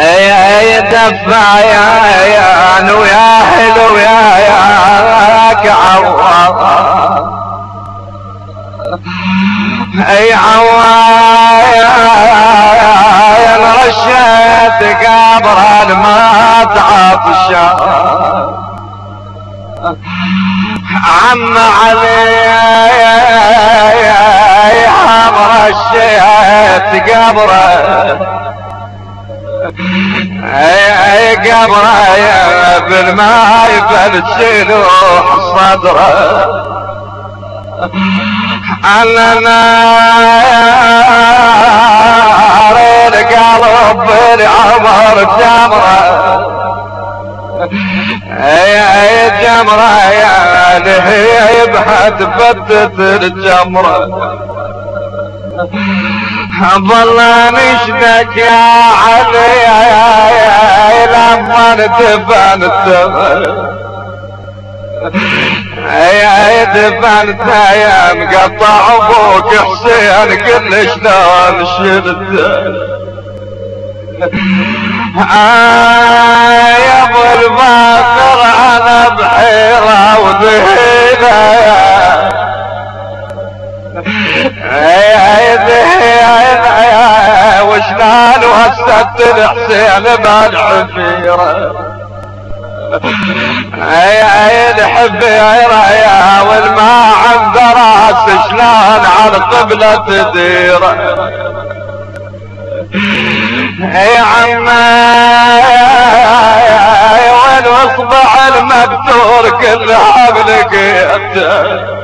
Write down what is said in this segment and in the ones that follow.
يا دفع يا يا ويا حلو يا يا كعوار اي قبره. اي قبره يا بالماء فلسلوح صدره. علنا القلب بالعمر جمرة. يا جمرة يا لهيب فتت الجمرة. ظل نشدك يا علي لما الثمر يا دفنت يا مقطع أبوك حسين كل شلون شلت يا ابو الباقر وهسبت الحسين بالحفيرة يا عين حفيرة يا والما عند راس شلون على قبلة تديره يا عماي وين اصبع المكتور كلها بلقيته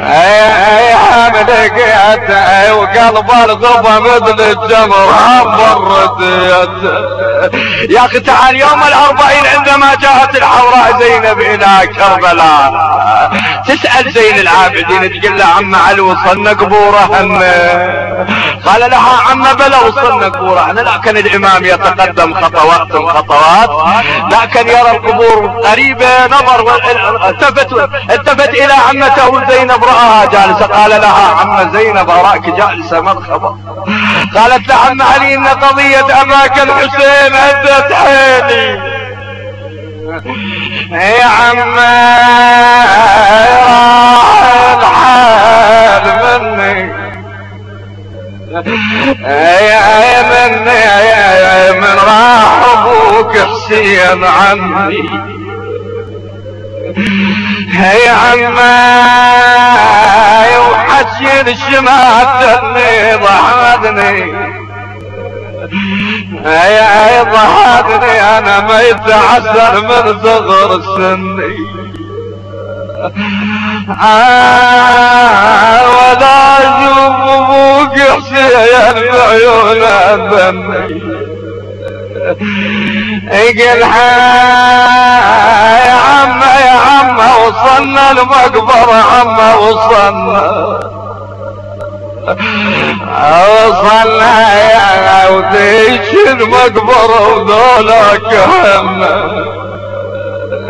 اي حملك يا وقلب الغضب مثل الجمر برد يا أخي تعال يوم الأربعين عندما جاءت الحوراء زينب إلى كربلاء. تسأل زين العابدين تقول له عم علي وصلنا قبوره هم قال لها عم بلا وصلنا قبوره لكن الإمام يتقدم خطوات خطوات. لكن يرى القبور قريبة نظر التفت التفت إلى عمته زينب رآها جالسة. قال لها عم زينب أراك جالسة مرحبا قالت له عم علي إن قضية أباك الحسين ادت حيلي يا عم يا مني يا من راح أبوك حسين عني. يا عماي وحشي الشمال ضحدني يا ضحكني أنا ما يتعسر من صغر سني. ولا أشوف أبوك حسين بعيون بني يقول يا عم يا عم وصلنا المقبرة عم وصلنا. وصلنا يا وديش المقبرة وذولاك هم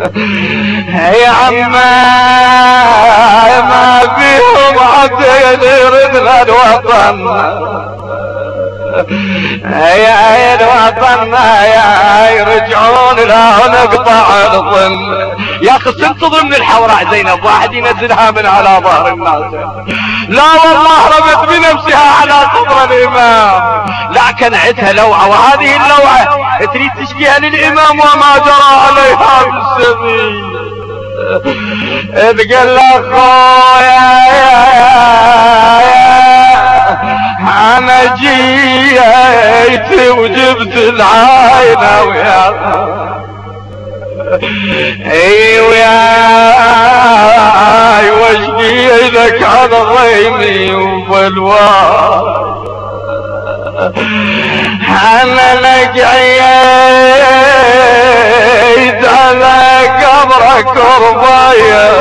يا عم ما فيهم عدل يردنا الوطن. يا عين وطننا يا يرجعون لا نقطع الظل. يا أخي تنتظر من الحوراء زينب واحد ينزلها من على ظهر الناس. لا والله رمت بنفسها على صدر الإمام. لكن عدها لوعة وهذه اللوعة تريد تشكيها للإمام وما جرى عليها بالسبيل. إذ قال العاينة ويا إي وياي واشقي لك على ضيمي وبالوار أنا لك عيد على قبرك ربايا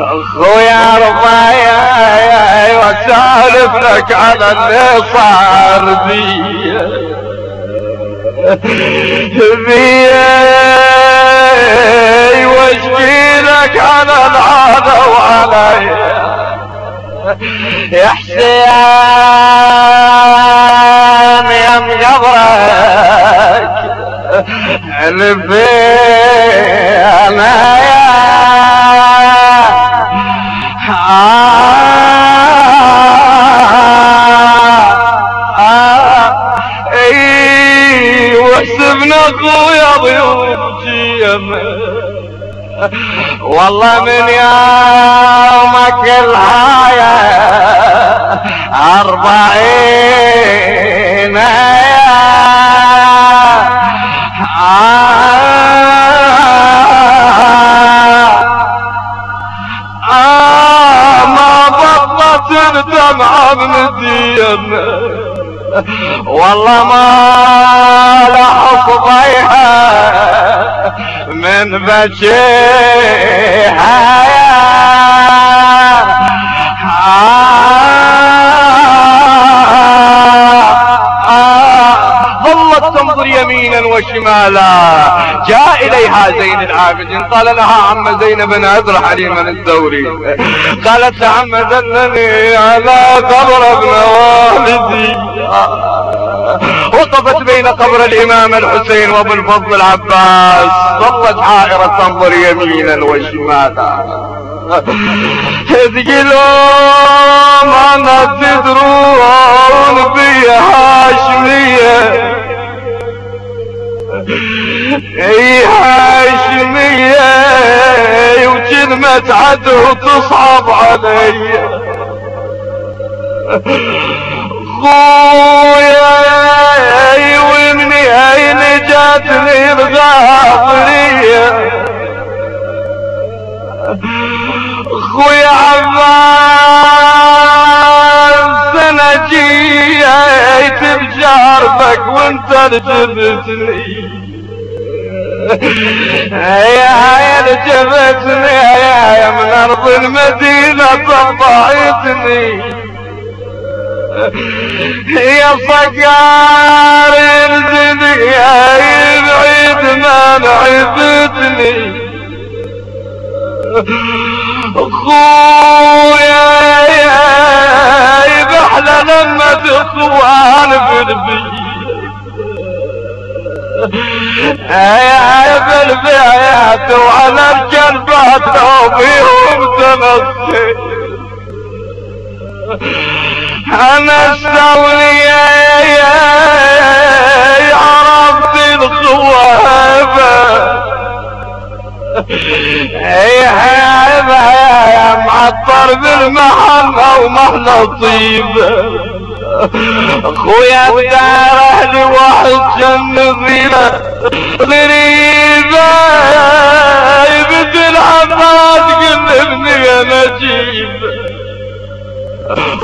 أخويا ربايا وسالف لك على اللي صار بي بي واشكي لك على العادة وعلي يا حسين يا مقبرك الفينا يا والله من يومك الهاية أربعين ما بطلت الدمعة من الدين. والله ما لحظ ضيها من بجيها ظلت تنظر يمينا وشمالا. جاء إليها زين العابدين. قال لها عم زينب بن عبد حليما الدوري قالت عم دلني على قبر ابن والدي. وقفت بين قبر الإمام الحسين وابو الفضل العباس. ظلت حائرة تنظر يمينا وشمالا. تقولون أنا تدرون بي هاشمية اي هاشمية وكلمة عدو تصعب علي. خويا بجاربك وانت رجبتني يا يا رجبتني يا من أرض المدينة طبعتني. يا صقار الدنيا يبعد ما نعبتني اخويا يا بحلى لما تخوان بالبيت يا بالبيت وعلى الجنبات وبيهم تنصي أنا السولية عرفت الخوابة. اي هذا يا معطر بالمحنة ومحنة طيبة أخويا الدار أهلي واحد جن غيبة غريبة بنت العباد قلبني يا نجيب.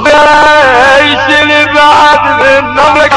إيش اللي بعد من نمرك.